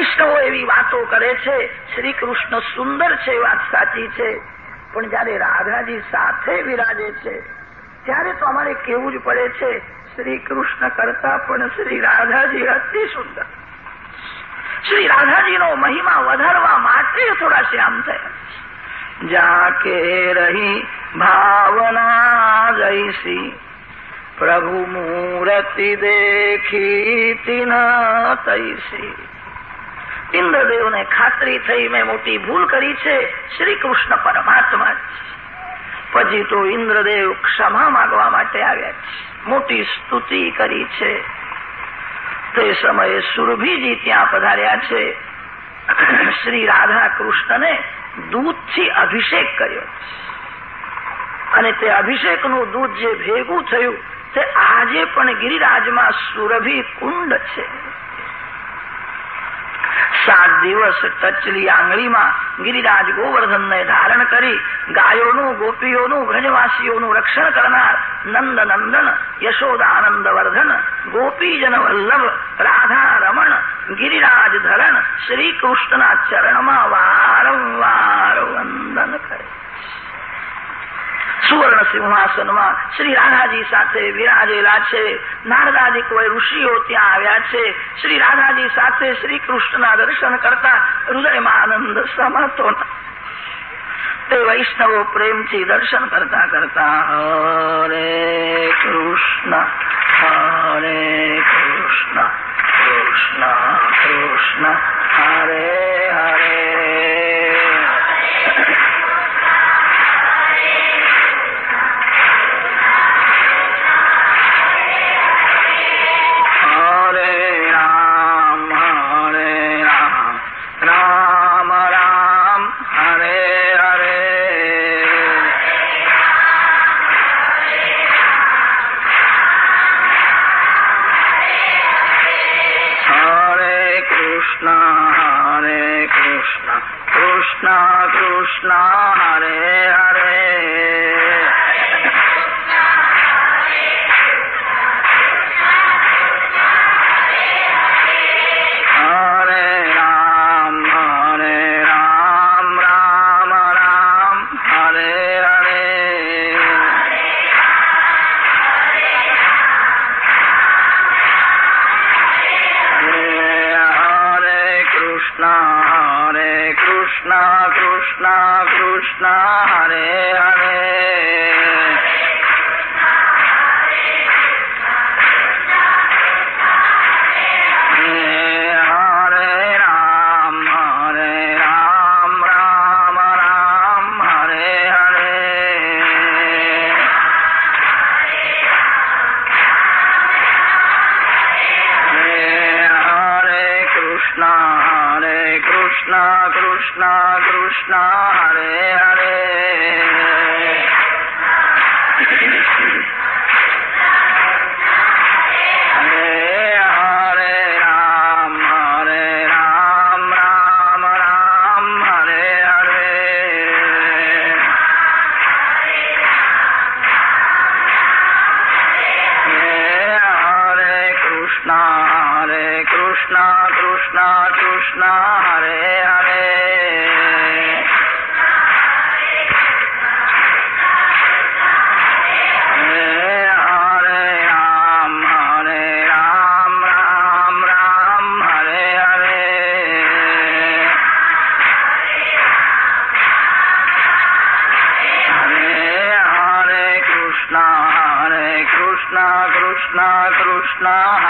વૈષ્ણવો એવી વાતો કરે છે શ્રી કૃષ્ણ સુંદર છે વાત સાચી છે. પણ જયારે રાધાજી સાથે વિરાજે છે, ત્યારે તો અમારે કેવું જ પડે છે શ્રી કૃષ્ણ કરતા પણ શ્રી રાધાજી અતિ સુંદર. શ્રી રાધાજીનો મહિમા વધારવા માટે થોડા શ્યામ થયા. જાકે રહી ભાવના જૈસી પ્રભુ મૂર્તિ દેખી તિન તૈસી ઇન્દ્રદેવને ખાતરી થઈ મેં મોટી ભૂલ કરી છે શ્રી કૃષ્ણ પરમાત્મા. પછી તો ઇન્દ્રદેવ ક્ષમા માંગવા માટે આવ્યા. છે મોટી સ્તુતિ કરી છે. તે સમયે સુરભીજી ત્યાં પધાર્યા છે. શ્રી રાધા કૃષ્ણને દૂધથી અભિષેક કર્યો. અને તે અભિષેકનું દૂધ જે ભેગું થયું, તે આજે પણ ગિરિરાજમાં સુરભી કુંડ છે. સાત દિવસ ટચલી આંગળીમાં ગિરિરાજ ગોવર્ધનને ધારણ કરી ગાયોનું, ગોપીઓનું, વ્રજવાસીઓનું રક્ષણ કરનાર નંદ નંદન યશોદાનંદ વર્ધન ગોપીજન વલ્લભ રાધા રમણ ગિરિરાજ ધરણ શ્રી કૃષ્ણના ચરણમાં વારંવાર વંદન કરે. સુવર્ણ સિંહાસનમાં શ્રી રાધાજી સાથે વિરાજેલા છે. નારદાજી કોઈ ઋષિઓ ત્યાં આવ્યા છે. શ્રી રાધાજી સાથે શ્રી કૃષ્ણના દર્શન કરતા હૃદયમાં આનંદ સમાતો તે વૈષ્ણવો પ્રેમથી દર્શન કરતા કરતા હરે કૃષ્ણ હરે કૃષ્ણ કૃષ્ણ કૃષ્ણ, હરે હરે કૃષ્ણ કૃષ્ણ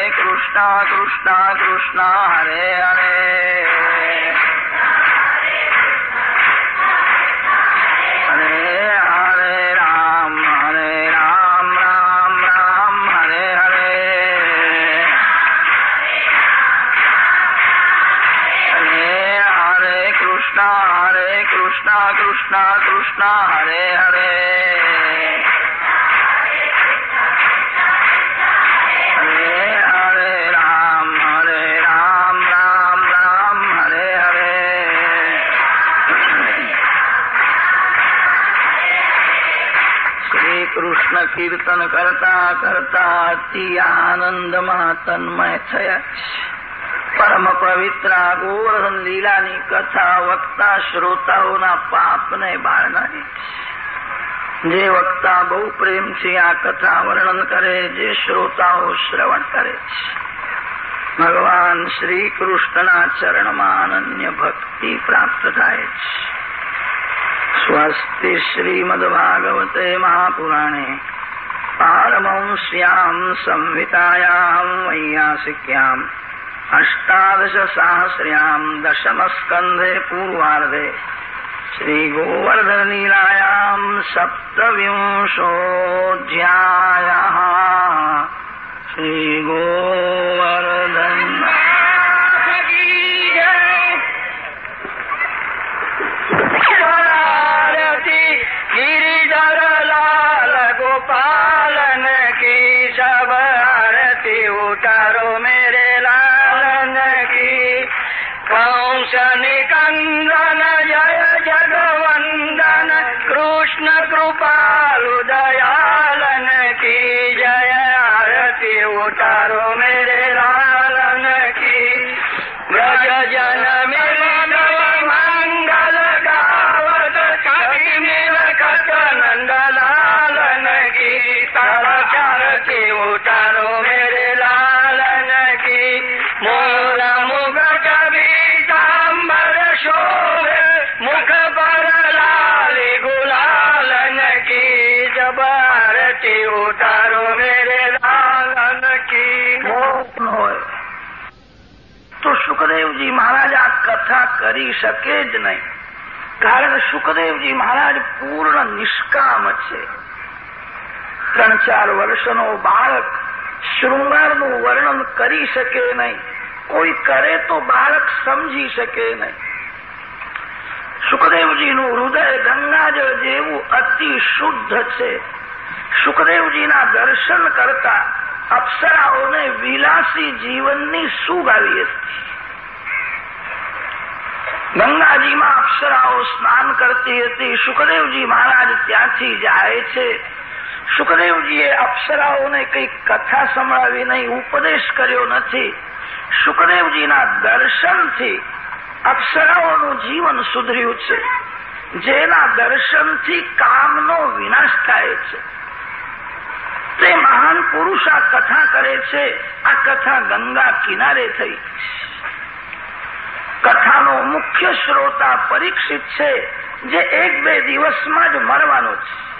હરે કૃષ્ણ કૃષ્ણ કૃષ્ણ હરે હરે હરે હરે રામ હરે રામ કૃષ્ણ કીર્તન કરતા કરતા અતિ આનંદમાં તન્મય થયા પરમ પવિત્ર ગોવર્ધન લીલાની કથા વક્તા શ્રોતાઓના પાપને બાળનારી જે વક્તા બહુ પ્રેમથી આ કથા વર્ણન કરે જે શ્રોતાઓ શ્રવણ કરે ભગવાન શ્રી કૃષ્ણના ચરણમાં અનન્ય ભક્તિ પ્રાપ્ત થાય છે स्वस्ति श्रीमद्भागवते महापुराणे पारमंस्याम् संहितायाम् वैयासिक्याम् अष्टादशसाहस्र्याम् दशमस्कन्धे पूर्वार्धे श्रीगोवर्धनलीलायाम् सप्तविंशोऽध्यायः श्रीगो સુખદેવજી મહારાજ આ કથા કરી શકે જ નહીં. કારણ સુખદેવજી મહારાજ પૂર્ણ નિષ્કામ છે. ત્રણ ચાર વર્ષનો બાળક શૃંગારનું વર્ણન કરી શકે નહીં. કોઈ કરે તો બાળક સમજી શકે નહીં. સુખદેવજીનું હૃદય ગંગાજળ જેવું અતિ શુદ્ધ છે. સુખદેવજીના દર્શન કરતા અપ્સરાઓને વિલાસી જીવનની સૂગ આવી હતી. ગંગાજીમાં અપ્સરાઓ સ્નાન કરતી હતી. સુખદેવજી મહારાજ ત્યાંથી જાય છે. સુખદેવજીએ અપ્સરાઓને કઈ કથા સંભળાવી નહીં, ઉપદેશ કર્યો નથી. સુખદેવજીના દર્શનથી અપ્સરાઓનું જીવન સુધર્યું છે. જેના દર્શનથી કામનો વિનાશ થાય છે. તે મહાન પુરુષ આ કથા કરે છે. આ કથા ગંગા કિનારે થઈ. કથાનો મુખ્ય શ્રોતા પરીક્ષિત છે, જે એક બે દિવસમાં જ મરવાનો છે.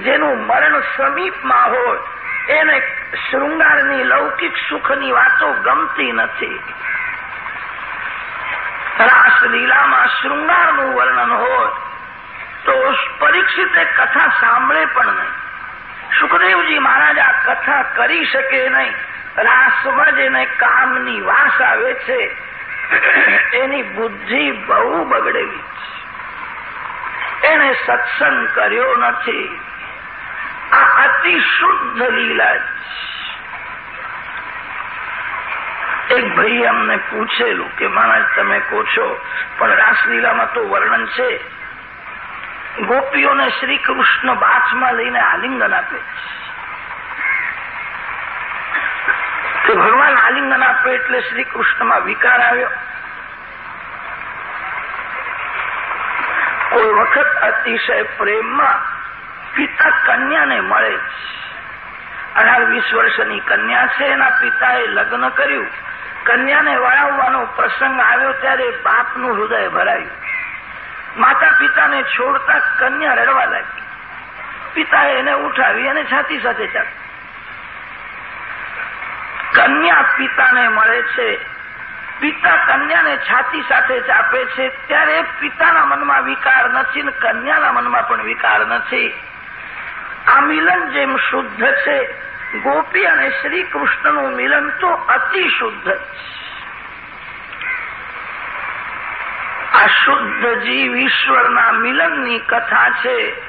જેનું મરણ સમીપમાં હોય, એને શૃંગારની લૌકિક સુખની વાતો ગમતી નથી. રાસલીલામાં શૃંગારનું વર્ણન હોય, તો પરીક્ષિતે કથા સાંભળે પણ નહીં. સુખદેવજી મહારાજ આ કથા કરી શકે નહીં. રાસમાં જ એને કામની વાસ આવે છે. એની બુદ્ધિ બહુ બગડેલી છે. એને સત્સંગ કર્યો નથી. આ અતિ શુદ્ધ લીલા એક ભાઈ અમને પૂછેલું કે, મહારાજ, તમે કહો છો પણ રાસલીલામાં તો વર્ણન છે. ગોપીઓને શ્રી કૃષ્ણ બાથમાં લઈને આલિંગન આપે કે ભગવાન આલિંગન આપે એટલે શ્રી કૃષ્ણમાં વિકાર આવ્યો. કોઈ વખત અતિશય પ્રેમમાં પિતા કન્યાને મળે અઢાર વીસ વર્ષની કન્યા છે, એના પિતાએ લગ્ન કર્યું. કન્યાને વળાવવાનો પ્રસંગ આવ્યો ત્યારે બાપનું હૃદય ભરાયું. માતા પિતાને છોડતા કન્યા રડવા લાગી. પિતાએ એને ઉઠાવી અને છાતી સાથે ચાલી કન્યા પિતાને મળે છે. પિતા કન્યાને છાતી સાથે ચાપે છે. ત્યારે પિતાના મનમાં વિકાર નથી ને કન્યાના મનમાં પણ વિકાર નથી. આ મિલન જેમ શુદ્ધ છે, ગોપી અને શ્રી કૃષ્ણનું મિલન તો અતિ શુદ્ધ આ શુદ્ધ જીવ ઈશ્વરના મિલનની કથા છે.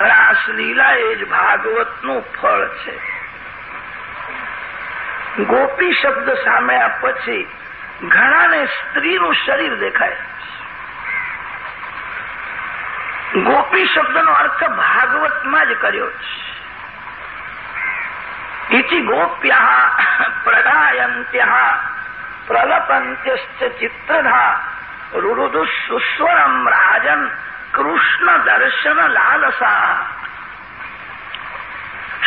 રાસલીલા એ જ ભાગવતનું ફળ છે. ગોપી શબ્દ સામ્યા પછી ઘણાને સ્ત્રીનું શરીર દેખાય. ગોપી શબ્દનો અર્થ ભાગવતમાં જ કર્યો છે. ઇતિ ગોપ્યા પ્રગાયંત્ય પ્રલપંત્યશ્ચ ચિત્રધા રુરુદુ સુસ્વરમ રાજન કૃષ્ણ દર્શન લાલસા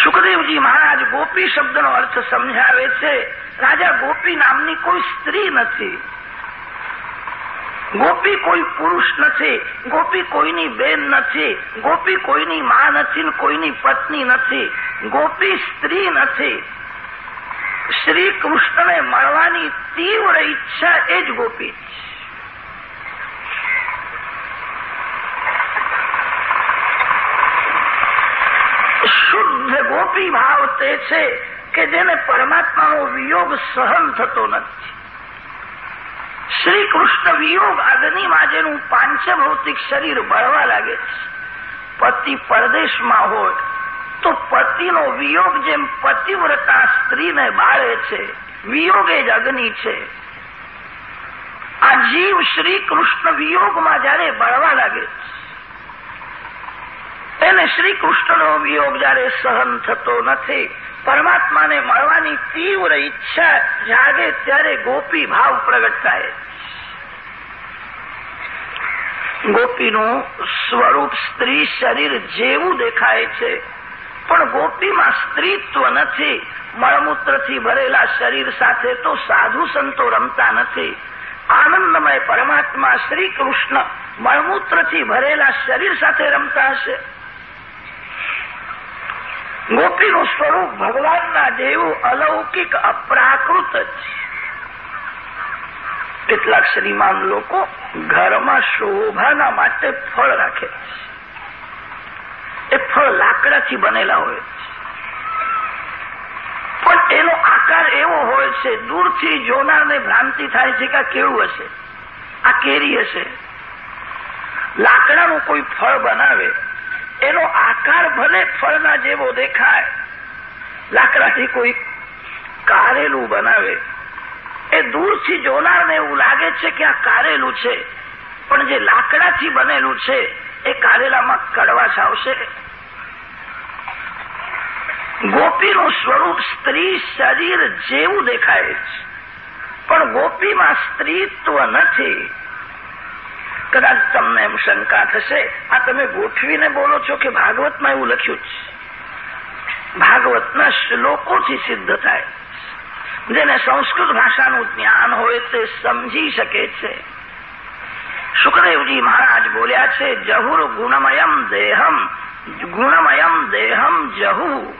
સુખદેવજી મહારાજ ગોપી શબ્દનો અર્થ સમજાવે છે. રાજા ગોપી નામની કોઈ સ્ત્રી નથી. ગોપી કોઈ પુરુષ નથી. ગોપી કોઈની બેન નથી. ગોપી કોઈની મા નથી કોઈની પત્ની નથી. ગોપી સ્ત્રી નથી. શ્રી કૃષ્ણને મળવાની તીવ્ર ઈચ્છા એ જ ગોપી શુદ્ધ ગોપી ભાવ તે છે કે જેને પરમાત્માનો વિયોગ સહન થતો નથી. શ્રી કૃષ્ણ વિયોગ અગ્નિમાં જેનું પાંચભૌતિક શરીર બળવા લાગે છે. પતિ પરદેશમાં હોય તો પતિનો વિયોગ જેમ પતિવ્રતા સ્ત્રીને બાળે છે, વિયોગ એ જ અગ્નિ છે. આ જીવ શ્રી કૃષ્ણ વિયોગમાં જયારે બળવા લાગે છે એને શ્રી કૃષ્ણનો વિયોગ જયારે સહન થતો નથી, પરમાત્માને મળવાની તીવ્ર ઈચ્છા જાગે ત્યારે ગોપી ભાવ પ્રગટ થાય ગોપીનું સ્વરૂપ સ્ત્રી શરીર જેવું દેખાય છે, પણ ગોપીમાં સ્ત્રીત્વ નથી. મળમૂત્રથી ભરેલા શરીર સાથે તો સાધુ સંતો રમતા નથી. આનંદમય પરમાત્મા શ્રી કૃષ્ણ મળમૂત્રથી ભરેલા શરીર સાથે રમતા હશે. ગોપીનું સ્વરૂપ ભગવાનના જેવું અલૌકિક અપ્રાકૃત છે. કેટલાક શ્રીમાન લોકો ઘરમાં શોભાના માટે ફળ રાખે એ ફળ લાકડાથી બનેલા હોય પણ એનો આકાર એવો હોય છે, દૂરથી જોનારને ભ્રાંતિ થાય છે કે આ કેવું હશે, આ કેરી હશે. લાકડાનું કોઈ ફળ બનાવે એનો આકાર ભલે ફળના જેવો દેખાય, લાકડાથી કોઈ કારેલું બનાવે, એ દૂરથી જોનારને એવું લાગે છે કે આ કારેલું છે. પણ જે લાકડાથી બનેલું છે, એ કારેલામાં કડવાશ આવશે. ગોપીનું સ્વરૂપ સ્ત્રી શરીર જેવું દેખાય છે. પણ ગોપીમાં સ્ત્રીત્વ નથી. કદાચ તમને એમ શંકા થશે. આ તમે ગોઠવીને બોલો છો કે ભાગવતમાં એવું લખ્યું છે. ભાગવતના શ્લોકોથી સિદ્ધ થાય. જેને સંસ્કૃત ભાષાનું જ્ઞાન હોય તે સમજી શકે છે. સુખદેવજી મહારાજ બોલ્યા છે, જહુર ગુણમયમ દેહમ ગુણમયમ દેહમ જહુ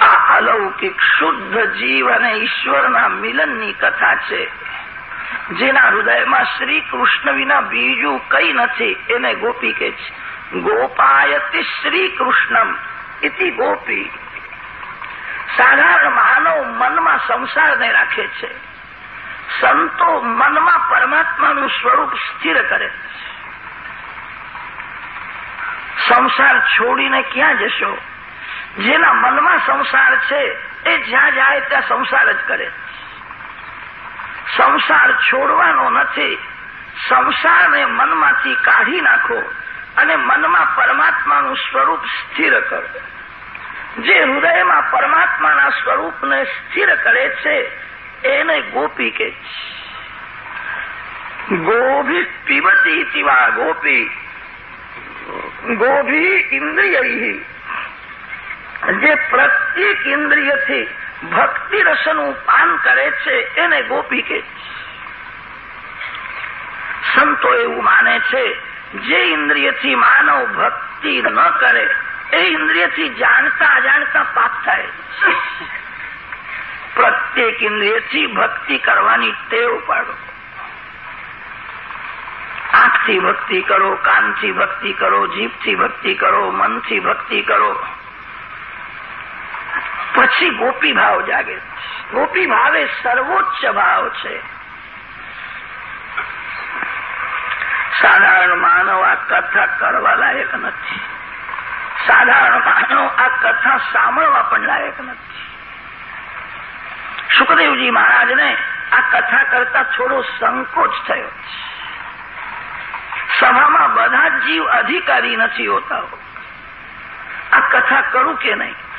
આ અલૌકિક શુદ્ધ જીવ અને ઈશ્વરના મિલનની કથા છે જેના હૃદયમાં શ્રી કૃષ્ણ વિના બીજું કઈ નથી એને ગોપી કે છે ગોપાયતિ શ્રી કૃષ્ણમ ઇતિ ગોપી સાધારણ માનવ મનમાં સંસારને રાખે છે સંતો મનમાં પરમાત્માનું સ્વરૂપ સ્થિર કરે સંસાર છોડીને ક્યાં જશો જેના મનમાં સંસાર છે, એ જ્યાં જાય ત્યાં સંસાર જ કરે. સંસાર છોડવાનો નથી. સંસારને મનમાંથી કાઢી નાખો અને મનમાં પરમાત્માનું સ્વરૂપ સ્થિર કરો. જે હૃદયમાં પરમાત્માના સ્વરૂપને સ્થિર કરે છે, એને ગોપી કે ગોભી પીબતી તિવા ગોપી. ગોભી ઇન્દ્રિય. જે પ્રત્યેક ઇન્દ્રિયથી ભક્તિ રસનું પાન કરે છે, એને ગોપી કે. સંતો એવું માને છે, જે ઇન્દ્રિયથી માનવ ભક્તિ ન કરે, એ ઇન્દ્રિયથી જાણતા અજાણતા પાપ થાય. પ્રત્યેક ઇન્દ્રિયથી ભક્તિ કરવાની ટેવ પાડો. આંખથી ભક્તિ કરો, કાનથી ભક્તિ કરો, જીભથી ભક્તિ કરો, મનથી ભક્તિ કરો. પછી ગોપી ભાવ જાગે. ગોપી ભાવ એ સર્વોચ્ચ ભાવ છે. સાધારણ માનવ આ કથા કરવા લાયક નથી. સાધારણ માનવ આ કથા સાંભળવા પણ લાયક નથી. સુખદેવજી મહારાજને આ કથા કરતા થોડો સંકોચ થયો સભામાં બધા જીવ અધિકારી નથી હોતા. આ કથા કરું કે નહીં?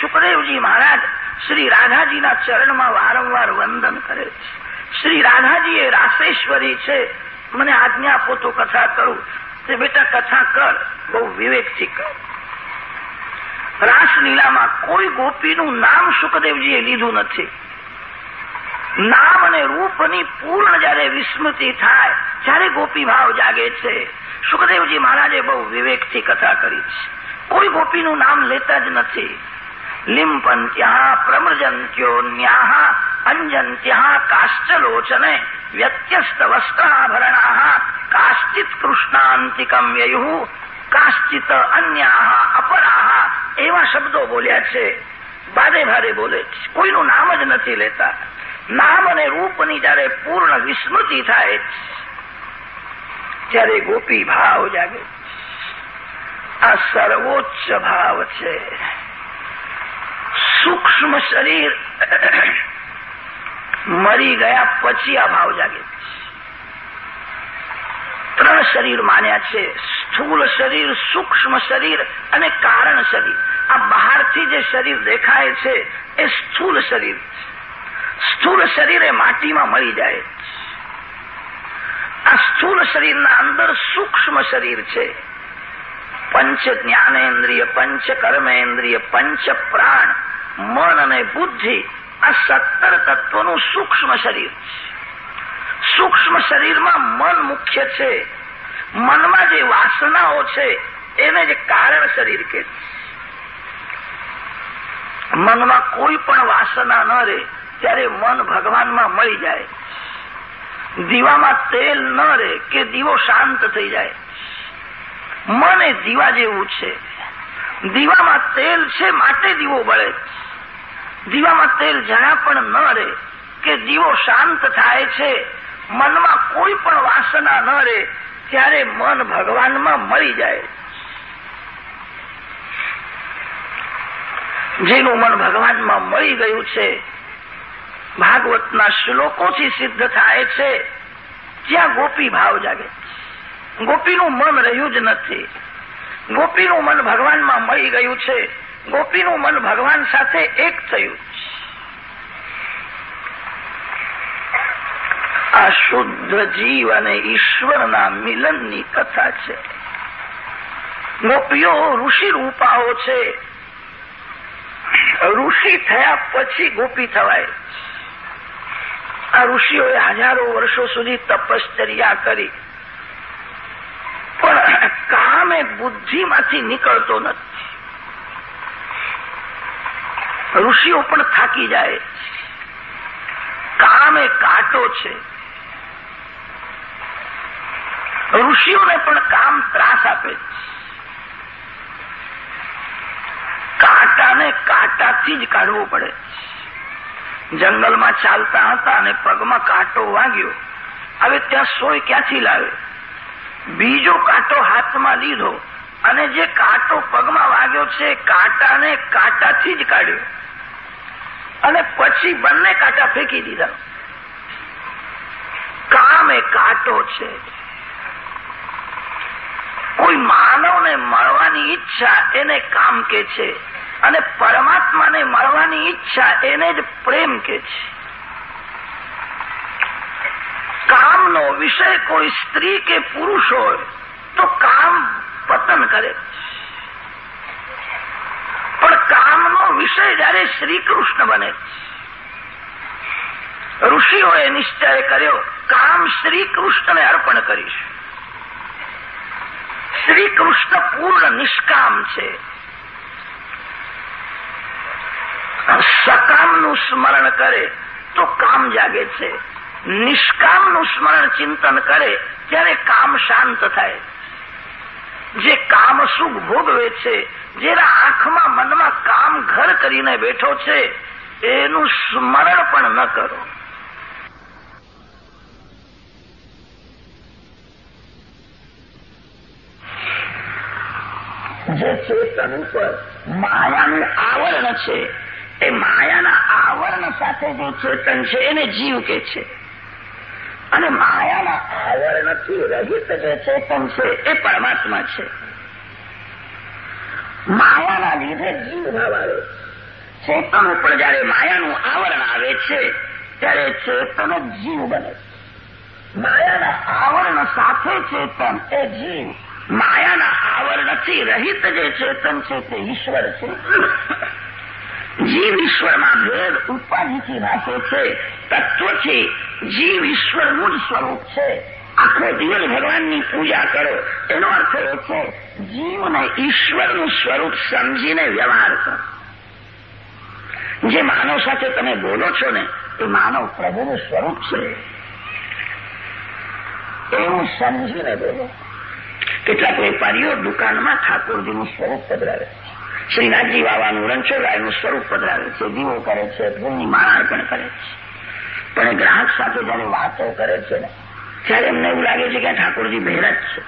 સુખદેવજી મહારાજ શ્રી રાધાજીના ચરણમાં વારંવાર વંદન કરે છે. શ્રી રાધાજી એ રાસેશ્વરી છે. મને આજ્ઞા આપો તો કથા કરું. તે બેટા કથા કર. બહુ વિવેકથી કર. રાસલીલામાં કોઈ ગોપીનું નામ સુખદેવજીએ લીધું નથી. નામ અને રૂપની પૂર્ણ જયારે વિસ્મૃતિ થાય ત્યારે ગોપી ભાવ જાગે છે સુખદેવજી મહારાજે બહુ વિવેકથી કથા કરી છે. કોઈ ગોપીનું નામ લેતા જ નથી. લિંપંત્યા પ્રમૃજંત્યો ન્યાહ ત્યાં કાશ્ચલોચને વ્યત્યસ્ત વસ્ત્રાભરણા કાશ્ચિત કૃષ્ણાંતિકમ વ્યયુ કાશ્ચિત અન્યા અપરાહ, એવા શબ્દો બોલ્યા છે. ભારે ભારે બોલે છે. કોઈનું નામ જ નથી લેતા. નામ અને રૂપની જયારે પૂર્ણ વિસ્મૃતિ થાય ત્યારે ગોપી ભાવ જાગે આ સર્વોચ્ચ ભાવ છે સૂક્ષ્મ શરીર મરી ગયા પછી આ ભાવ જાગે ત્રણ શરીર માન્યા છે. સ્થૂળ શરીર, સૂક્ષ્મ શરીર અને કારણ શરીર. આ બહારથી જે શરીર દેખાય છે, એ સ્થૂળ શરીર સ્થૂળ શરીર એ માટીમાં મળી જાય આ સ્થૂળ શરીરના અંદર સૂક્ષ્મ શરીર છે. પંચ જ્ઞાનેન્દ્રિય પંચ કર્મેન્દ્રિય પંચ પ્રાણ મન અને બુદ્ધિ આ સત્તર તત્વનું સૂક્ષ્મ શરીર સૂક્ષ્મ શરીરમાં મન મુખ્ય છે. મનમાં જે વાસનાઓ છે, એને જે કારણ શરીર કે મનમાં કોઈ પણ વાસના ન રહે, ત્યારે મન ભગવાનમાં મળી જાય. દીવામાં તેલ ન રહે, કે દીવો શાંત થઈ જાય. મન એ દીવા જેવું છે. દીવામાં તેલ છે માટે દીવો બળે. દીવામાં તેલ જરા પણ ન રહે કે દીવો શાંત થાય છે, મનમાં કોઈ પણ વાસના ન રહે, ત્યારે મન ભગવાનમાં મળી જાય. જેનું મન ભગવાનમાં મળી ગયું છે, ભાગવતના શ્લોકોથી સિદ્ધ થાય છે ત્યાં ગોપી ભાવ જાગે ગોપીનું મન રહ્યું જ નથી. ગોપીનું મન ભગવાનમાં મળી ગયું છે. ગોપીનું મન ભગવાન સાથે એક થયું આ શુદ્ધ જીવ અને ઈશ્વરના મિલનની કથા છે. ગોપીઓ ઋષિ રૂપાઓ છે. ઋષિ થયા પછી ગોપી થવાય. આ ઋષિઓએ હજારો વર્ષો સુધી તપશ્ચર્યા કરી. પણ કામ એ બુદ્ધિમાંથી નીકળતો નથી. ઋષિઓ પણ થાકી જાય. કામ એ કાંટો છે. ઋષિઓને પણ કામ ત્રાસ આપે કાંટાને કાંટાથી જ કાઢવો પડે જંગલમાં ચાલતા હતા અને પગમાં કાંટો વાગ્યો. હવે ત્યાં સોય ક્યાંથી લાવે? બીજો કાંટો હાથમાં લીધો અને જે કાંટો પગમાં વાગ્યો છે, કાંટાને કાંટાથી જ કાઢ્યો. અને પછી બંને કાંટા ફેંકી દીધા. કામ એ કાંટો છે. કોઈ માનવને મળવાની ઈચ્છા એને કામ કે છે અને પરમાત્માને મળવાની ઈચ્છા એને જ પ્રેમ કે છે. કામનો વિષય કોઈ સ્ત્રી કે પુરુષ હોય, તો કામ પતન કરે. પણ કામનો વિષય જયારે શ્રીકૃષ્ણ બને, ઋષિઓએ નિશ્ચય કર્યો, કામ શ્રીકૃષ્ણને અર્પણ કરીશ. શ્રીકૃષ્ણ પૂર્ણ નિષ્કામ છે. સકામનું સ્મરણ કરે, તો કામ જાગે છે. નિષ્કામનું સ્મરણ ચિંતન કરે, ત્યારે કામ શાંત થાય. જે કામ સુખ ભોગવે છે, જેના આંખમાં મનમાં કામ ઘર કરીને બેઠો છે, એનું સ્મરણ પણ ન કરો. જે ચેતન ઉપર માયાનું આવરણ છે, એ માયાના આવરણ સાથે જે ચેતન છે, એને જીવ કે છે. અને માયાના આવરણથી રહિત જે ચેતન છે, એ પરમાત્મા છે. માયાના લીધે જીવ ચેતન ઉપર જયારે માયાનું આવરણ આવે છે, ત્યારે ચેતન જીવ બને માયાના આવરણ સાથે ચેતન એ જીવ. માયાના આવરણથી રહિત જે ચેતન છે, તે ઈશ્વર છે. જીવ ઈશ્વરમાં ભેદ ઉપાધિથી ભાષે છે, તત્વથી જીવ ઈશ્વર મૂળ સ્વરૂપ છે. આખો દિવસ ભગવાનની પૂજા કરો. એનો અર્થ એ છે, જીવને ઈશ્વરનું સ્વરૂપ સમજીને વ્યવહાર કરો. જે માનવ સાથે તમે બોલો છો ને, એ માનવ પ્રભુનું સ્વરૂપ છે. એવું સમજીને બોલો. કેટલાક વેપારીઓ દુકાનમાં ઠાકોરજીનું સ્વરૂપ પધરાવે શ્રીનાથજી બાબાનું રણછોડરાયનું સ્વરૂપ પધરાવે છે. દીવો કરે છે ફૂલની માળા પણ કરે છે. પણ ગ્રાહક સાથે જયારે વાતો કરે છે ને, ત્યારે એમને એવું લાગે છે કે ઠાકોરજી બહેરા જ છે.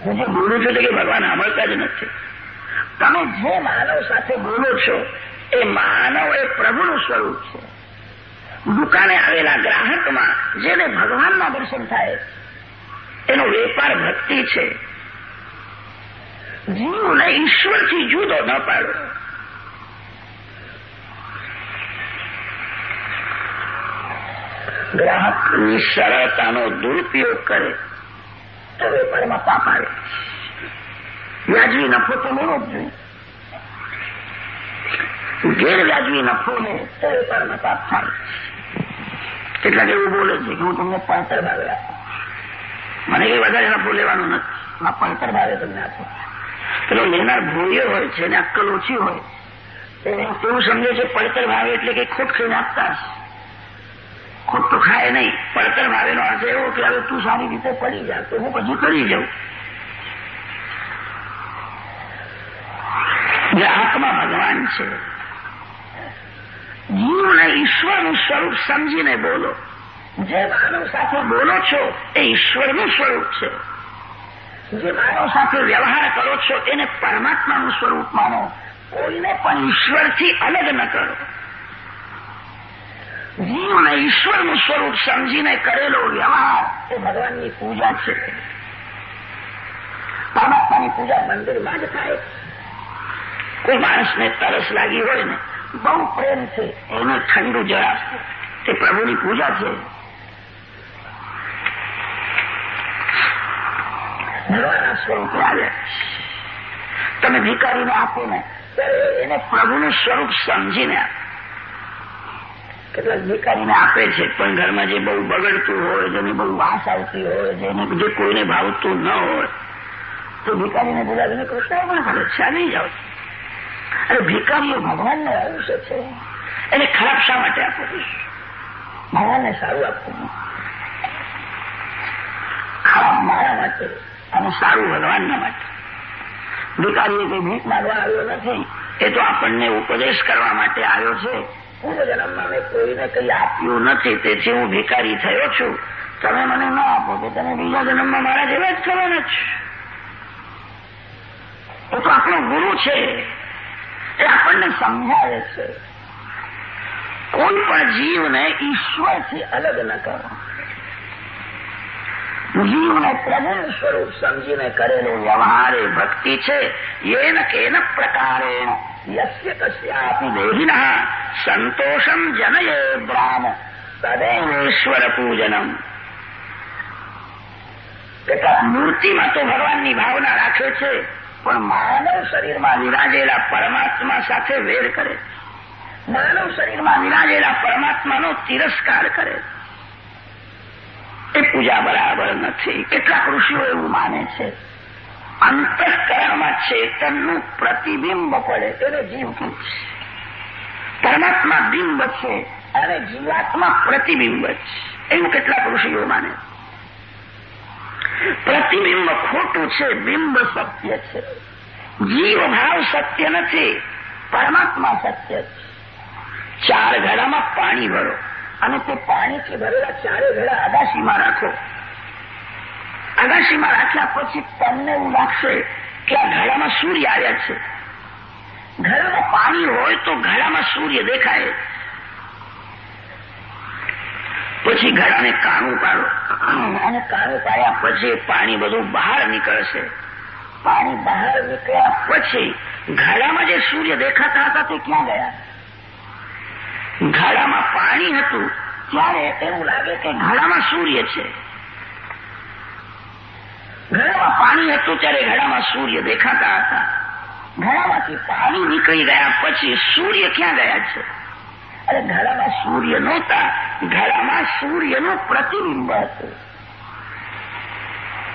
હું જે બોલું છું કે ભગવાન સાંભળતા જ નથી. તમે જે માનવ સાથે બોલો છો, એ માનવ એ પ્રભુનું સ્વરૂપ છે. દુકાને આવેલા ગ્રાહકમાં જેને ભગવાનના દર્શન થાય, એનો વેપાર ભક્તિ છે. જીવને ઈશ્વરથી જુદો ન પાડો. ગ્રાહકની સરળતાનો દુરુપયોગ કરે. તો વેપારમાં પાપ આવે વ્યાજવી નફો તો લેવો જ જોઈએ ગેરવ્યાજવી નફો લે તો વેપારમાં પાપ થાય કેટલાક એવું બોલે છે કે હું તમને પડતર ભાવે આપું. મને એ વધારે નફો લેવાનો નથી. આ પડતર ભાવે તમને આપું. પેલો લેનાર ભૂલ્યો હોય છે અને અક્કલ ઓછી હોય એવું સમજે છે પડતર ભાવે એટલે કે ખોટ ખાઈને આપતા ખોટ તો ખાય નહીં. પડતર ભાવેનો અર્થ એવો કે હવે તું સારી રીતે પડી જા. તો હું પછી કરી જાઉં આત્મા ભગવાન છે, જીવને ઈશ્વરનું સ્વરૂપ સમજીને બોલો. જે માનવ સાથે બોલો છો, એ ઈશ્વરનું સ્વરૂપ છે. જે માનવ સાથે વ્યવહાર કરો છો, એને પરમાત્માનું સ્વરૂપ માનો. કોઈને પણ ઈશ્વરથી અલગ ન કરો. જીવને ઈશ્વરનું સ્વરૂપ સમજીને કરેલો વ્યવહાર એ ભગવાનની પૂજા છે. પરમાત્માની પૂજા મંદિરમાં જ થાય. કોઈ માણસને તરસ લાગી હોય ને, બહુ પ્રેમ છે, એને ઠંડુ જરા. તે પ્રભુની પૂજા છે. ભગવાનના સ્વરૂપે આવે. તમે ભિકારીને આપો ને એને પ્રભુનું સ્વરૂપ સમજીને આપો. કેટલાક ભિકારીને આપે છે. પણ ઘરમાં જે બહુ બગડતું હોય, જેની બહુ વાસ આવતી હોય, જેને જે કોઈને ભાવતું ન હોય, તો ભિકારીને બોલાવીને કૃષ્ણ પણ છે નહીં જાઓ અરે ભિકારીઓ ભગવાનને આયુષ્ય છે. એને ખરાબ શા માટે આપવું ભગવાનને સારું આપવું ખરાબ મારા માટે અને સારું ભગવાનના માટે. ભિકારીએ કોઈ ભીખ માગવા આવ્યો નથી. એ તો આપણને ઉપદેશ કરવા માટે આવ્યો છે. પૂર્વ જન્મમાં મેં કોઈને કંઈ આપ્યું નથી. તેથી હું ભિકારી થયો છું. તમે મને ન આપો તો તમે બીજા જન્મમાં મારા જેવા જ થવાના જ. એ તો આપણો ગુરુ છે. એ આપણને સમજાવે છે. કોઈ પણ જીવને ઈશ્વરથી અલગ ન કરો. જીવને પ્રભુ સ્વરૂપ સમજીને કરેલો વ્યવહાર એ ભક્તિ છે. N can પ્રકારેણ. યસ્ય કસ્યાપી દેહિન સંતોષમ જનયે બ્રાહ્મ તદેવેશ્વર કેટલાક મૂર્તિમાં તો ભગવાનની ભાવના રાખે છે પણ માનવ શરીરમાં વિરાજેલા પરમાત્મા સાથે વેર કરે માનવ શરીરમાં વિરાજેલા પરમાત્માનો તિરસ્કાર કરે એ પૂજા બરાબર નથી કેટલાક ઋષિઓ એવું માને છે અંતઃકરણમાં ચેતનનું પ્રતિબિંબ પડે, એને જીવ પરમાત્મા બિંબ છે, અને જીવાત્મા પ્રતિબિંબ છે. એવું કેટલાક ઋષિઓ માને પ્રતિબિંબ ખોટું છે, બિંબ સત્ય છે. જીવ ભાવ સત્ય નથી, પરમાત્મા સત્ય છે. ચાર ઘડામાં પાણી ભરો, અને તે પાણીથી ભરેલા ચારે ઘડા અગાશીમાં રાખો. અગાશીમાં રાખ્યા પછી તમને એવું લાગશે કે આ ઘડામાં સૂર્ય આવ્યા છે. ઘડામાં પાણી હોય તો ઘડામાં સૂર્ય દેખાય. પછી ઘડાને કાણું પાડો. અને કાણું પાડ્યા પછી પાણી બધું બહાર નીકળશે. પાણી બહાર નીકળ્યા પછી ઘડામાં જે સૂર્ય દેખાતા હતા તે ક્યાં ગયા? ઘડામાં પાણી હતું. ત્યારે એવું લાગે કે ઘડામાં સૂર્ય છે. ઘડામાં પાણી હતું ત્યારે ઘડામાં સૂર્ય દેખાતા હતા. ઘડામાંથી પાણી નીકળી ગયા પછી સૂર્ય ક્યાં ગયા છે? અરે ઘડામાં સૂર્ય નહોતા, ઘડામાં સૂર્યનું પ્રતિબિંબ હતું.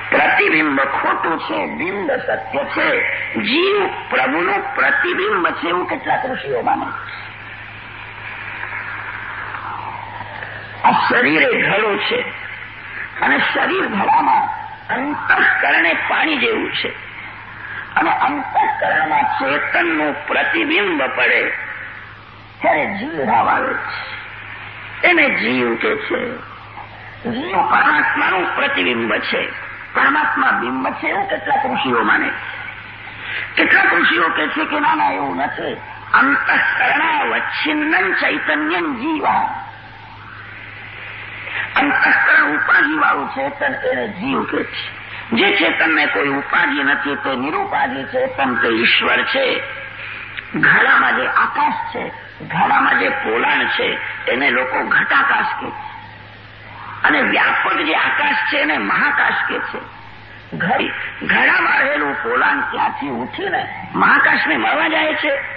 પ્રતિબિંબ ખોટું છે, બિંબ સત્ય છે. જીવ પ્રભુનું પ્રતિબિંબ છે એવું કેટલાક ઋષિઓ માને આ શરીર એ ઘડો છે અને શરીર ઘડામાં અંતઃકરણે પાણી જેવું છે. અને અંતઃકરણમાં ચેતનનું પ્રતિબિંબ પડે. ત્યારે જીવ ભાવ આવે છે. એને જીવ કે છે. જીવ પરમાત્માનું પ્રતિબિંબ છે. પરમાત્મા બિંબ છે એવું કેટલાક ઋષિઓ માને કેટલાક ઋષિઓ કે છે કે ના ના, એવું નથી. અંતઃકરણાવચ્છિન્ન ચૈતન્ય જીવા અંતઃકરણ ઉપાધિ વાળું ચેતન એને જીવ કે છે. જે ચેતનને કોઈ ઉપાધિ નથી, તે નિરુપાધિ ચેતન તે ઈશ્વર છે. ઘડામાં જે આકાશ છે, ઘડામાં જે પોલાણ છે, એને લોકો ઘટાકાશ કે છે. અને વ્યાપક જે આકાશ છે, એને મહાકાશ કે છે. ઘડામાં રહેલું પોલાણ ત્યાંથી ઉઠીને મહાકાશને મળવા જાય છે?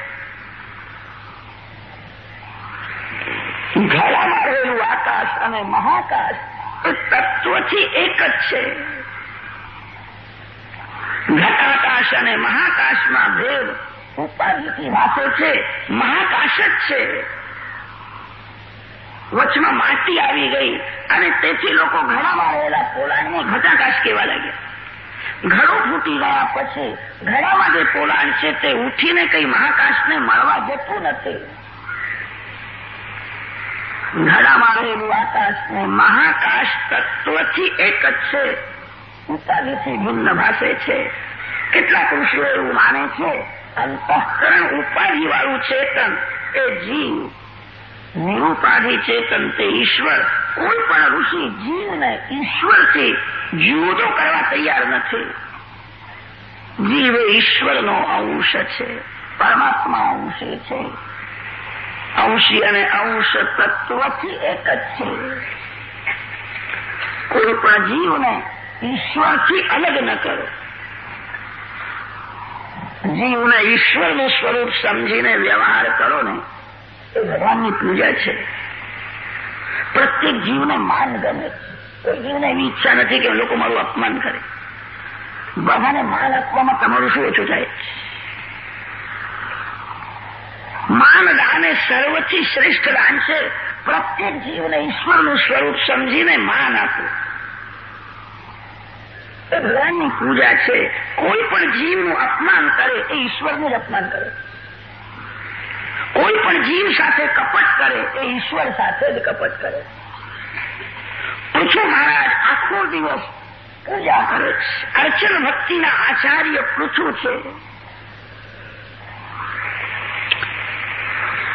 ઘડામાં રહેલું આકાશ અને મહાકાશ એ તત્વથી એક જ છે. ઘટાકાશ અને મહાકાશમાં ભેદ ઉપાધિથી વાતો છે, મહાકાશ જ છે. વચમાં માટી આવી ગઈ અને તેથી લોકો ઘડામાં રહેલા પોલાણને ઘટાકાશ કહેવા લાગ્યા. ઘડો ફૂટી ગયા પછી ઘડામાં જે પોલાણ છે તે ઉઠીને કઈ મહાકાશને મળવા જતું નથી. ઘડામાં રહેલું આકાશ ને મહાકાશ તત્વથી એક જ છે. ઉપાધિથી ભિન્ન ભાષે છે. કેટલાક ઋષિઓ એવું માને છે, અંતઃકરણ ઉપાધિ વાળું ચેતન એ જીવ. નિરુપાધિ ચેતન તે ઈશ્વર. કોઈ પણ ઋષિ જીવને ઈશ્વરથી જુદો કરવા તૈયાર નથી. જીવ એ ઈશ્વરનો અંશ છે, પરમાત્મા અંશે છે. અંશી અને અંશ તત્વથી એક જ છે. કોઈ પણ જીવને ઈશ્વરથી અલગ ન કરો. જીવને ઈશ્વરનું સ્વરૂપ સમજીને વ્યવહાર કરો ને, એ ભગવાનની પૂજા છે. પ્રત્યેક જીવને માન ગમે. કોઈ જીવને એવી ઈચ્છા નથી કે લોકો મારું અપમાન કરે. બધાને માન આપવામાં તમારું શું ઓછું થાય? માન દાન એ સર્વથી શ્રેષ્ઠ દાન છે. પ્રત્યેક જીવને ઈશ્વરનું સ્વરૂપ સમજીને માન આપવું ભગવાનની પૂજા છે. કોઈ પણ જીવનું અપમાન કરે એ ઈશ્વરનું જ અપમાન કરે. કોઈ પણ જીવ સાથે કપટ કરે એ ઈશ્વર સાથે જ કપટ કરે. પૃથુ મહારાજ, આખો દિવસ પૂજા કરે અર્ચન ભક્તિના આચાર્ય પૃથુ છે.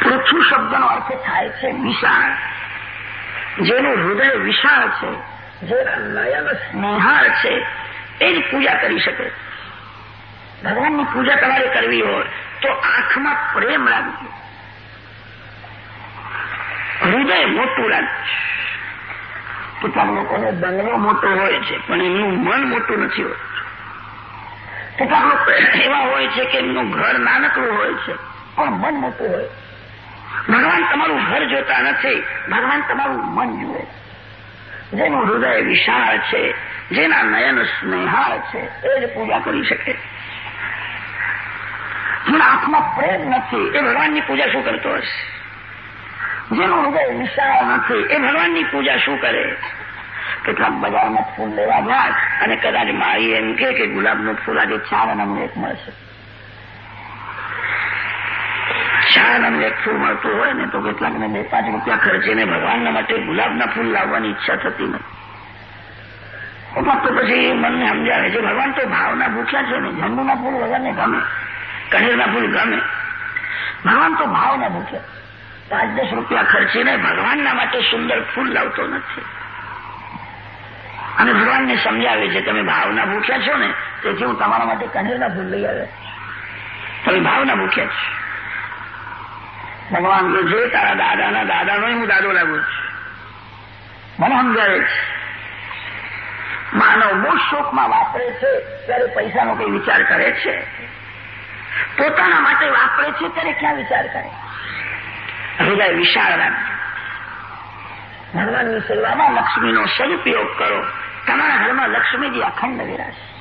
પૃથુ શબ્દનો અર્થ થાય છે વિશાળ. જેનું હૃદય વિશાળ છે, જેના નયન સ્નેહાળ છે એ જ પૂજા કરી શકે. ભગવાનની પૂજા તમારે કરવી હોય તો આંખમાં પ્રેમ રાખજો. હૃદય મોટું રાખજો. કેટલાક લોકોનો બંગલો મોટો હોય છે, પણ એમનું મન મોટું નથી હોતું. કેટલાક લોકો એવા હોય છે કે એમનું ઘર નાનકડું હોય છે, પણ મન મોટું હોય ભગવાન તમારું ઘર જોતા નથી. ભગવાન તમારું મન જુએ. જેનું હૃદય વિશાળ છે, જેના નયન સ્નેહાળ છે, એ જ પૂજા કરી શકે. જેના આંખમાં પ્રેમ નથી, એ ભગવાનની પૂજા શું કરતો હશે? જેનું હૃદય વિશાળ નથી, એ ભગવાનની પૂજા શું કરે? કેટલાક બજારમાં ફૂલ લેવા જાય અને કદાચ મારી એમ કે ગુલાબનું ફૂલ આજે ચાર અમને એક મળશે. ચાર અમને મળતું હોય ને તો કેટલાકને બે પાંચ રૂપિયા ખર્ચીને ભગવાનના માટે ગુલાબના ફૂલ લાવવાની ઈચ્છા થતી નથી એટલા તો પછી મનને સમજાવે છે, ભગવાન તો ભાવના ભૂખ્યા છે ને, ઝંડુના ફૂલ વગરને ગમે કનેરના ફૂલ ગમે. ભગવાન તો ભાવના ભૂખ્યા. પાંચ દસ રૂપિયા ખર્ચીને ભગવાનના માટે સુંદર ફૂલ લાવતો નથી. અને ભગવાનને સમજાવે છે, તમે ભાવના ભૂખ્યા છો ને, તેથી હું તમારા માટે કનેરના ફૂલ લઈ આવે તમે ભાવના ભૂખ્યા છો. ભગવાન કે છે, તારા દાદાના દાદાનો હું દાદો લાગુ છું. મને સમજાવે છે. માનવ બહુ શોકમાં વાપરે છે, ત્યારે પૈસાનો કઈ વિચાર કરે છે? પોતાના માટે વાપરે છે, ત્યારે ક્યાં વિચાર કરે? હૃદય વિશાળ રાખજો. ભગવાનની સેવામાં લક્ષ્મીનો સદુપયોગ કરો. તમારા ઘરમાં લક્ષ્મીજી અખંડ વિરાશે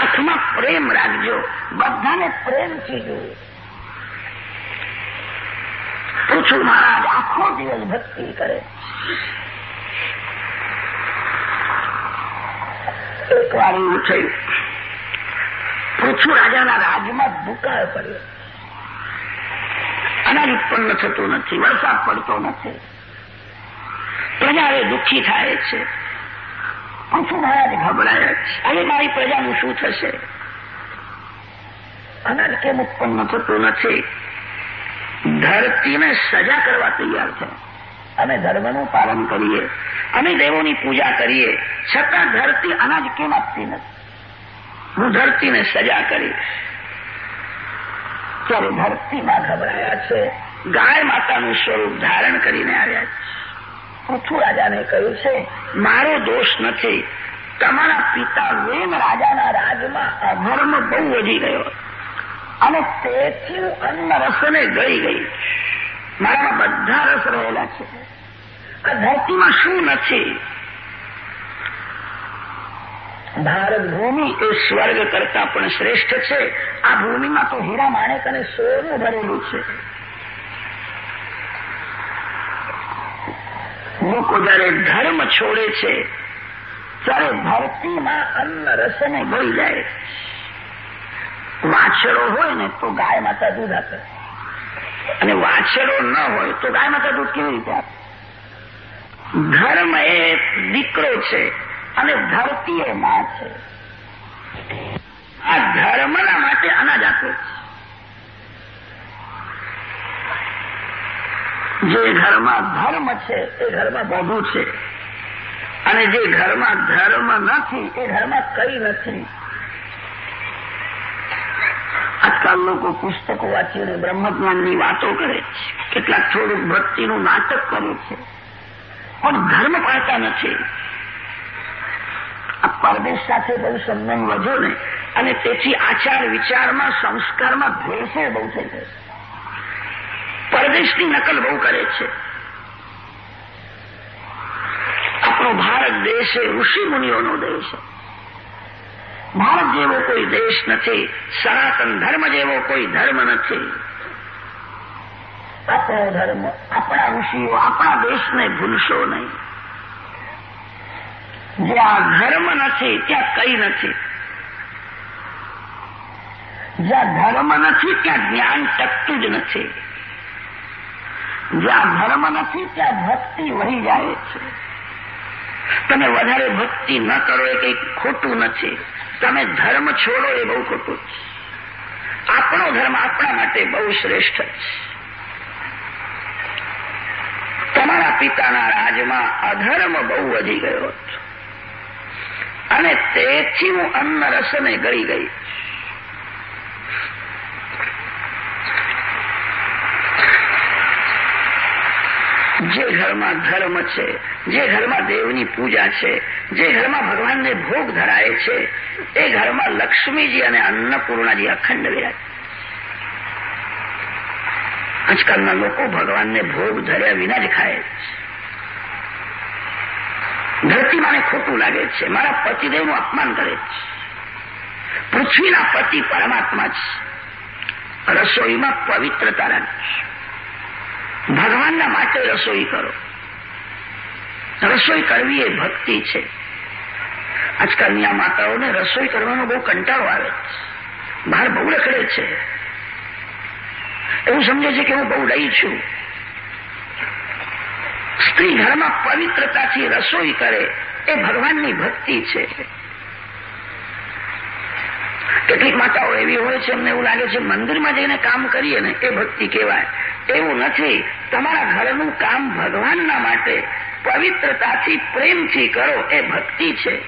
આંખમાં પ્રેમ રાખજો. બધાને પ્રેમથી જુઓ છું મહારાજ. આખો દિવસ ભક્તિ કરે. એક વાર એવું થયું. પૃથ્વી રાજાના રાજમાં દુકાળ પડ્યો. અનાજ ઉત્પન્ન થતું નથી, વરસાદ પડતો નથી. પ્રજા એ દુઃખી થાય છે. પૃથ્વી મહારાજ, ગભરાયા છે. હવે મારી પ્રજાનું શું થશે? અનાજ કેમ ઉત્પન્ન થતું નથી? ધરતીને સજા કરવા તૈયાર છે. અમે ધર્મનું પાલન કરીએ, અમે દેવોની પૂજા કરીએ, છતાં ધરતી અનાજ કેમ આપતી નથી? હું ધરતીને સજા કરીશ. ત્યારે ધરતીમાં ગભરાયા છે. ગાય માતાનું સ્વરૂપ ધારણ કરીને આવ્યા છે. પૃથુ રાજાને કહ્યું છે, મારો દોષ નથી. તમારા પિતા વેમ રાજાના રાજમાં અધર્મ બહુ વધી ગયો અને તેથી અન્ન રસને ગઈ ગઈ. મારામાં બધા રસ રહેલા છે. આ ધરતીમાં શું નથી? ભારત ભૂમિ એ સ્વર્ગ કરતા પણ શ્રેષ્ઠ છે. આ ભૂમિમાં તો હીરા માણેક અને સોનું ભરેલું છે. લોકો જયારે ધર્મ છોડે છે, ત્યારે ધરતીમાં અન્ન રસને ગળી જાય. વાછડો હોય ને તો ગાય માતા દૂધ આપે. અને વાછડો ન હોય તો ગાય માતા દૂધ કેવી રીતે આપે? ધર્મ એ દીકરો છે અને ધરતી એ માં છે. આ ધર્મના માટે અનાજ આપે છે. જે ઘરમાં ધર્મ છે, એ ઘરમાં બધું છે. અને જે ઘરમાં ધર્મ નથી, એ ઘરમાં કઈ નથી. આજકાલ લોકો પુસ્તકો વાંચીને બ્રહ્મજ્ઞાનની વાતો કરે છે. કેટલાક થોડુંક ભક્તિનું નાટક કરે છે. પણ ધર્મ પાડતા નથી. આ પરદેશ સાથે બહુ સંબંધ વધો ને, અને તેથી આચાર વિચારમાં, સંસ્કારમાં ભેળસેળ બહુ થઈ ગયો પરદેશની નકલ બહુ કરે છે. આપણો ભારત દેશ એ ઋષિ મુનિઓનો દેશ છે. ભારત જેવો કોઈ દેશ નથી, સનાતન ધર્મ જેવો કોઈ ધર્મ નથી. આપણો ધર્મ, આપણા ઋષિઓ, આપણા દેશને ભૂલશો નહીં. જ્યાં ધર્મ નથી, ત્યાં કઈ નથી. જ્યાં ધર્મ નથી, ત્યાં જ્ઞાન ટકતું જ નથી. જ્યાં ધર્મ નથી, ત્યાં ભક્તિ વહી જાય છે. તમે વધારે ભક્તિ ન કરો એ કંઈક ખોટું નથી. તમે ધર્મ છોડો એ બહુ ખોટું આપણો ધર્મ આપણા માટે બહુ શ્રેષ્ઠ છે. તમારા પિતાના રાજમાં અધર્મ બહુ વધી ગયો હતો. અને તેથી હું અન્ન રસને ગળી ગઈ જે ઘરમાં ધર્મ છે, જે ઘરમાં દેવની પૂજા છે, જે ઘરમાં ભગવાનને ભોગ ધરાય છે, એ ઘરમાં લક્ષ્મીજી અને અન્નપૂર્ણાજી અખંડ વિરાજ. આજકાલના લોકો ભગવાનને ભોગ ધર્યા વિના જ ખાય ધરતી મને ખોટું લાગે છે. મારા પતિદેવનું અપમાન કરે છે. પૃથ્વીના પતિ પરમાત્મા છે. રસોઈમાં પવિત્રતા રાખી ભગવાનના માટે રસોઈ કરો. રસોઈ કરવી એ ભક્તિ છે. આજકાલની આ માતાઓને રસોઈ કરવાનો બહુ કંટાળો આવે બહાર બહુ રખડે છે. એવું સમજે છે કે હું બહુ લઈ છું. સ્ત્રી ઘરમાં પવિત્રતાથી રસોઈ કરે એ ભગવાનની ભક્તિ છે. કેટલીક માતાઓ એવી હોય છે, એમને એવું લાગે છે, મંદિરમાં જઈને કામ કરીએ ને એ ભક્તિ કહેવાય. એવું નથી. તમારા ઘરનું કામ ભગવાનના માટે પવિત્રતાથી પ્રેમથી કરો, એ ભક્તિ છે.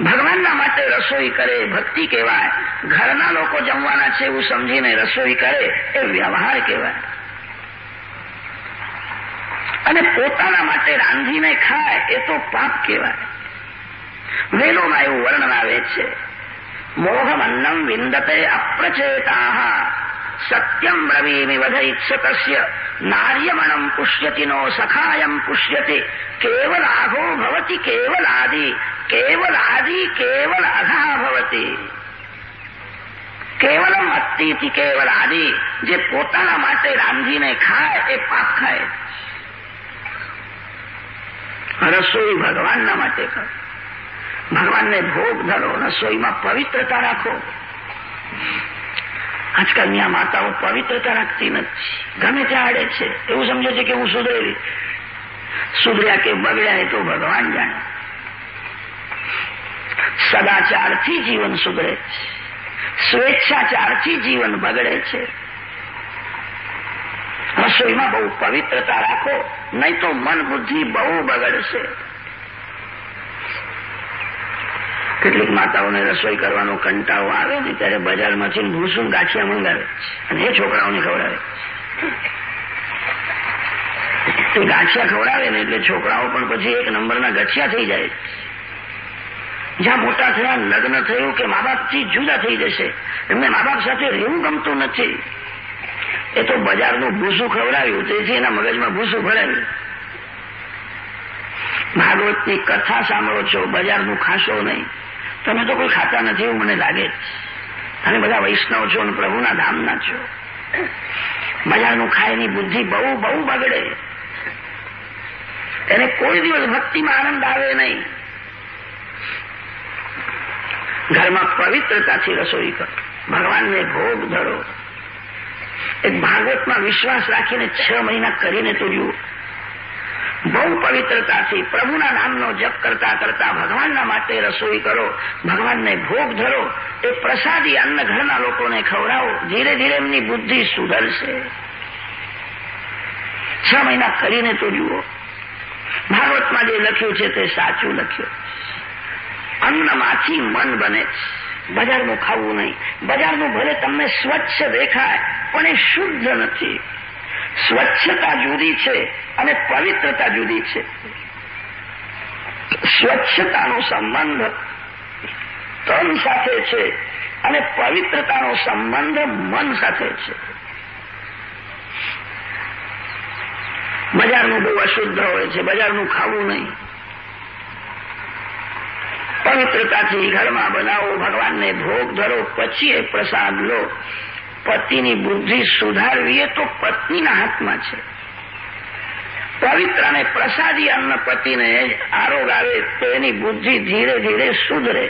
ભગવાનના માટે રસોઈ કરે ભક્તિ કહેવાય. ઘરના લોકો જમવાના છે એવું સમજીને રસોઈ કરે, એ વ્યવહાર કહેવાય. અને પોતાના માટે રાંધીને ખાય, એ તો પાપ કહેવાય. વેલોમાં એવું વર્ણન આવે છે. મોહમન્નમ વિંદતે અપ્રચેતા સત્યમ બ્રવીમિ વધૈત્સતસ્ય નાર્યમણમ પુષ્યતિ નો સખાયમ પુષ્યતિ કેવલાઘો ભવતી કેવલાદિ કેવલાદિ કેવલ ભવતી કેવલમ અતિથી કેવલ આદિ જે પોતાના માટે રામજીને ખાય એ પાપ ખાય રસોઈ ભગવાનના માટે કરો ભગવાનને ભોગ ધરો રસોઈમાં પવિત્રતા રાખો આજકાલની આ માતાઓ પવિત્રતા રાખતી નથી. ગમે ત્યાં આડે છે. એવું સમજે છે કે હું સુધરેલી. સુધર્યા કે બગડ્યા તો ભગવાન જાણે. સદાચારથી જીવન સુધરે છે. સ્વેચ્છાચારથી જીવન બગડે છે. રસોઈમાં બહુ પવિત્રતા રાખો, નહીં તો મન બુદ્ધિ બહુ બગડશે. કેટલીક માતાઓને રસોઈ કરવાનો કંટાળો આવે ને, ત્યારે બજારમાંથી ભૂસું ગાંઠિયા મંગાવે અને એ છોકરાઓને ખવડાવે. તે ગાંઠિયા ખવડાવે ને એટલે છોકરાઓ પણ પછી એક નંબરના ગઠિયા થઈ જાય. જ્યાં મોટા થયા, લગ્ન થયું કે મા બાપથી જુદા થઈ જશે. એમને મા બાપ સાથે રહેવું ગમતું નથી. એ તો બજારનું ભૂસું ખવડાવ્યું, તેથી એના મગજમાં ભૂસું ભરાયું. ભાગવતની કથા સાંભળો છો, બજારનું ખાશો નહીં. તમે તો કોઈ ખાતા નથી એવું મને લાગે તમે બધા વૈષ્ણવ છો અને પ્રભુના ધામના છો. બજારનું ખાયની બુદ્ધિ બહુ બહુ બગડે. એને કોઈ દિવસ ભક્તિમાં આનંદ આવે નહીં. ઘરમાં પવિત્રતાથી રસોઈ કરો. ભગવાનને ભોગ ધરો. એક ભાગવતમાં વિશ્વાસ રાખીને છ મહિના કરીને તો જુઓ બહુ પવિત્રતાથી પ્રભુના નામનો જપ કરતા કરતા ભગવાનના માટે રસોઈ કરો, ભગવાનને ભોગ ધરો, એ પ્રસાદી અન્ન ઘરના લોકોને ખવડાવો. ધીરે ધીરે એમની બુદ્ધિ સુધરશે. છ મહિના કરીને તો જુઓ. ભાગવતમાં જે લખ્યું છે તે સાચું લખ્યું. અન્નમાંથી મન બને. બજારનું ખાવું નહીં. બજારનું ભલે તમને સ્વચ્છ દેખાય, પણ એ શુદ્ધ નથી. સ્વચ્છતા જુદી છે અને પવિત્રતા જુદી છે. સ્વચ્છતાનો સંબંધ તન સાથે છે અને પવિત્રતાનો સંબંધ મન સાથે છે. બજારનું બહુ અશુદ્ધ હોય છે, બજારનું ખાવું નહીં. પવિત્રતાથી ઘરમાં બનાવો, ભગવાનને ભોગ ધરો, પછી એ પ્રસાદ લો. પતિની બુદ્ધિ સુધારવી એ તો પત્નીના હાથમાં છે. પવિત્ર અને પ્રસાદી અન્ન પતિને આરોગ આવે તો એની બુદ્ધિ ધીરે ધીરે સુધરે.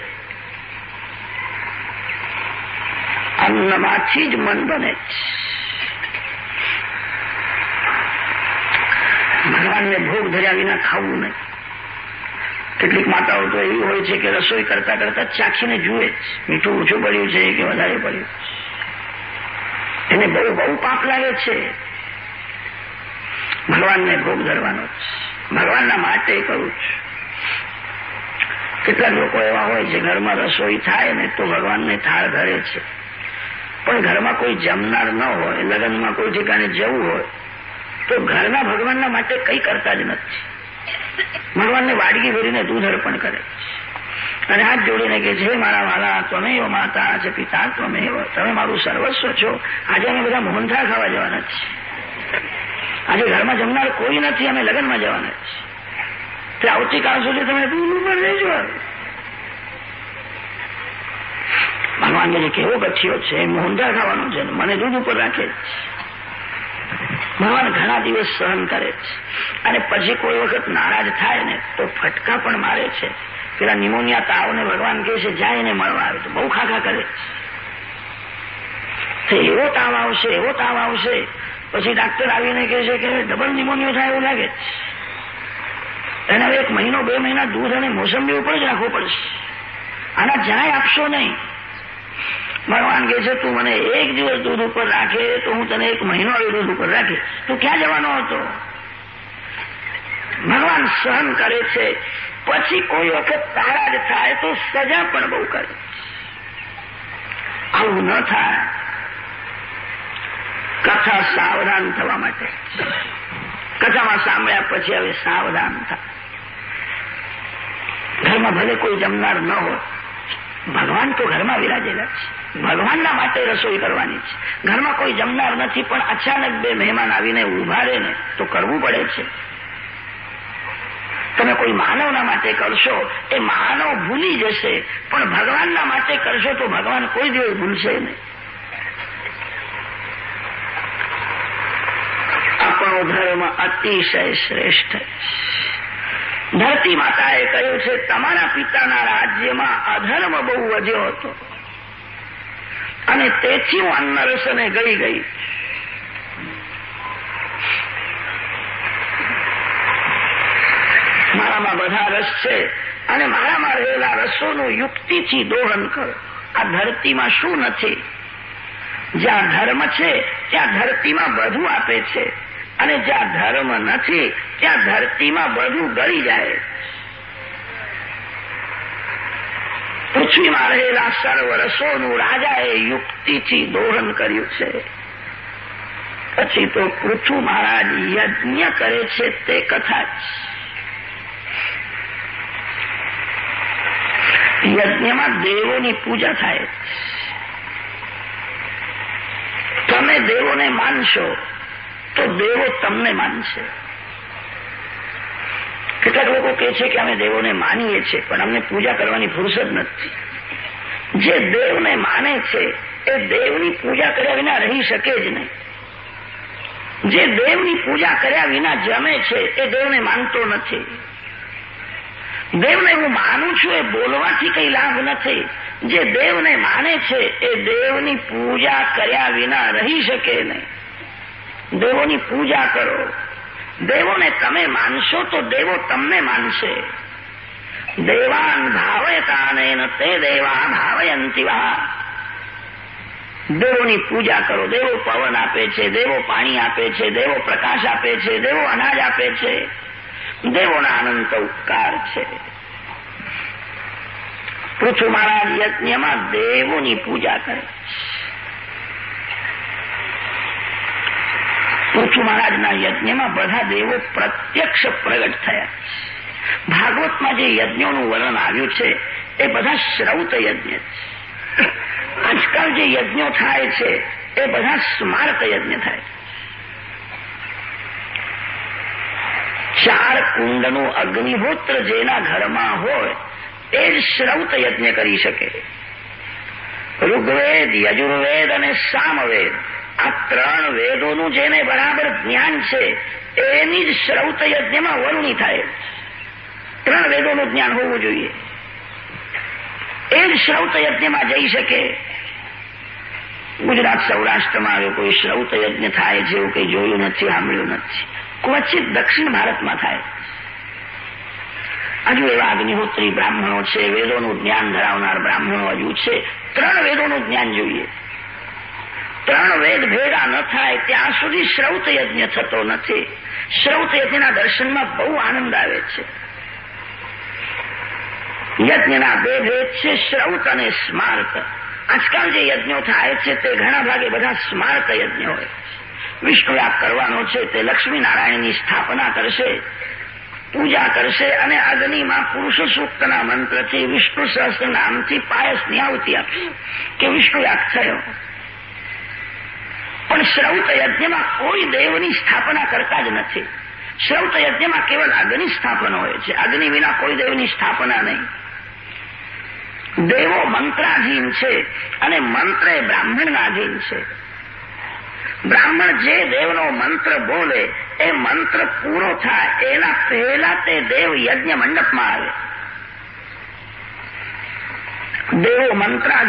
અન્નમાંથી જ મન બને ભગવાનને ભોગ ધર્યા વિના ખાવું નહીં. કેટલીક માતાઓ તો એવી હોય છે કે રસોઈ કરતા કરતા ચાખીને જુએ મીઠું ઓછું પડ્યું છે કે વધારે પડ્યું એને બહુ બહુ પાપ લાગે છે. ભગવાનને ભોગ ધરવાનો ભગવાનના માટે કહું છું. કેટલાક લોકો એવા હોય છે ઘરમાં રસોઈ થાય ને તો ભગવાનને થાળ ધરે છે. પણ ઘરમાં કોઈ જમનાર ન હોય, લગ્નમાં કોઈ ઠેકાણે જવું હોય, તો ઘરના ભગવાનના માટે કંઈ કરતા જ નથી. ભગવાનને વાડગી ભરીને દૂધ અર્પણ કરે અને હાથ જોડીને કે છે મારા વાલા તમે માતા છે પિતા તમે તમે મારું સર્વસ્વ છો. આજે અમે બધા મોહનથા ખાવા જવાના છીએ. આજે ઘરમાં જમનાર કોઈ નથી, અમે લગ્નમાં જવાના છીએ. તે આવતીકાલ સુધી તમે દૂર પર રહેજો. ભગવાનને જે કેવો ગઠિયો છે મોહનથાળ ખાવાનું છે મને દૂધ ઉપર રાખે છે. ભગવાન ઘણા દિવસ સહન કરે છે. અને પછી કોઈ વખત નારાજ થાય ને, તો ફટકા પણ મારે છે. પેલા નિમોનિયા તાવને ભગવાન કહે છે જાય એને મળવા આવે. તો બહુ ખાખા કરે. એવો તાવ આવશે, એવો તાવ આવશે. પછી ડાક્ટર આવીને કહે છે કે, ડબલ નિમોનિયો થાય એવું લાગે. એને હવે એક મહિનો, બે મહિના દૂધ અને મોસંબી ઉપર જ રાખવું પડશે. આના જરાય આપશો નહીં. ભગવાન કહે છે, તું મને એક દિવસ દૂધ ઉપર રાખે તો હું તને એક મહિનો આવી દૂધ ઉપર રાખે. તું ક્યાં જવાનો હતો? ભગવાન સહન કરે છે. પછી કોઈ વખત તારા જ થાય તો સજા પણ બહુ કરે. આવું ન થાય. કથા સાવધાન થવા માટે. કથામાં સાંભળ્યા પછી હવે સાવધાન થાય. ઘરમાં ભલે કોઈ જમનાર ન હોય, ભગવાન તો ઘરમાં વિરાજેલા છે. ભગવાનના માટે રસોઈ કરવાની છે. ઘરમાં કોઈ જમનાર નથી, પણ અચાનક બે મહેમાન આવીને ઊભા રહે ને તો કરવું પડે છે. તમે કોઈ માનવના માટે કરશો, એ માનવ ભૂલી જશે. પણ ભગવાનના માટે કરશો તો ભગવાન કોઈ દિવસ ભૂલશે નહીં. આપણો ધર્મ અતિશય શ્રેષ્ઠ ધરતી માતાએ કહ્યું છે, તમારા પિતાના રાજ્યમાં અધર્મ બહુ વધ્યો હતો. અને તેથી હું અન્નરસને ગઈ ગઈ મારામાં બધા રસ છે. અને મારામાં રહેલા રસોનું યુક્તિથી દોહન કરો. આ ધરતીમાં શું નથી? જ્યાં ધર્મ છે, ત્યાં ધરતીમાં બધું આપે છે. અને જ્યાં ધર્મ નથી, ત્યાં ધરતીમાં બધું ગળી જાય. પૃથ્વીમાં રહેલા સર્વ રસોનું રાજાએ યુક્તિથી દોહન કર્યું છે. પછી તો પૃથ્વી મહારાજ યજ્ઞ કરે છે તે કથા જ. યજ્ઞમાં દેવોની પૂજા થાય. તમે દેવોને માનશો, તો દેવો તમને માનશે. કેટલાક લોકો કહે છે કે અમે દેવોને માનીએ છીએ, પણ અમને પૂજા કરવાની ફુરસદ નથી. જે દેવને માને છે, એ દેવની પૂજા કર્યા વિના રહી શકે જ નહીં. જે દેવની પૂજા કર્યા વિના જમે છે, એ દેવને માનતો નથી. દેવને હું માનું છું એ બોલવાથી કઈ લાભ નથી. જે દેવને માને છે એ દેવની પૂજા કર્યા વિના રહી શકે નહીં. દેવોની પૂજા કરો. દેવોને તમે માનશો તો દેવો તમને માનશે. દેવાન ભાવયતાને તે દેવા ભાવયંતી વા દેવોની પૂજા કરો. દેવો પવન આપે છે, દેવો પાણી આપે છે, દેવો પ્રકાશ આપે છે, દેવો અનાજ આપે છે. દેવોના અનંત ઉપકાર છે. પૃથ્વી મહારાજ યજ્ઞમાં દેવોની પૂજા કરે પૃથ્વી મહારાજના યજ્ઞમાં બધા દેવો પ્રત્યક્ષ પ્રગટ થયા ભાગવતમાં જે યજ્ઞોનું વર્ણન આવ્યું છે, એ બધા શ્રૌત યજ્ઞ છે. આજકાલ જે યજ્ઞો થાય છે, એ બધા સ્માર્ત યજ્ઞ થાય ચાર કુંડનું અગ્નિહોત્ર જેના ઘરમાં હોય એ જ શ્રૌત યજ્ઞ કરી શકે. ઋગ્વેદ, યજુર્વેદ અને સામવેદ, આ ત્રણ વેદોનું જેને બરાબર જ્ઞાન છે એની જ શ્રૌત યજ્ઞમાં વરુણી થાય. ત્રણ વેદોનું જ્ઞાન હોવું જોઈએ. એ જ શ્રૌત યજ્ઞમાં જઈ શકે. ગુજરાત સૌરાષ્ટ્રમાં આવ્યો કોઈ શ્રૌત યજ્ઞ થાય છે એવું કંઈ જોયું નથી, સાંભળ્યું નથી. ક્વચિત દક્ષિણ ભારતમાં થાય. હજુ એવા અગ્નિહોત્રી બ્રાહ્મણો છે, વેદોનું જ્ઞાન ધરાવનાર બ્રાહ્મણો હજુ છે. ત્રણ વેદોનું જ્ઞાન જોઈએ. ત્રણ વેદ ભેગા ન થાય, ત્યાં સુધી શ્રૌત યજ્ઞ થતો નથી. શ્રૌત યજ્ઞના દર્શનમાં બહુ આનંદ આવે છે. યજ્ઞના બે ભેદ છે, શ્રૌત અને સ્માર્ત આજકાલ જે યજ્ઞો થાય છે, તે ઘણા ભાગે બધા સ્માર્ત યજ્ઞ હોય વિષ્ણુયાગ કરવાનો છે તે લક્ષ્મી નારાયણની સ્થાપના કરશે, પૂજા કરશે અને અગ્નિમાં પુરુષ સૂક્તના મંત્રથી વિષ્ણુ સહસ્ત્ર નામથી પાયસની આવતી આપશે. કે વિષ્ણુયાગ થયો. પણ શ્રૌત યજ્ઞમાં કોઈ દેવની સ્થાપના કરતા જ નથી. શ્રૌત યજ્ઞમાં કેવલ અગ્નિ સ્થાપન હોય છે. અગ્નિ વિના કોઈ દેવની સ્થાપના નહીં. દેવો મંત્રાધીન છે અને મંત્ર એ બ્રાહ્મણનાધીન છે. બ્રાહ્મણ જે દેવનો મંત્ર બોલે, એ મંત્ર પૂરો થાય. એના પહેલા તે દેવ યજ્ઞ મંડપમાં આવે. દેવો મંત્રા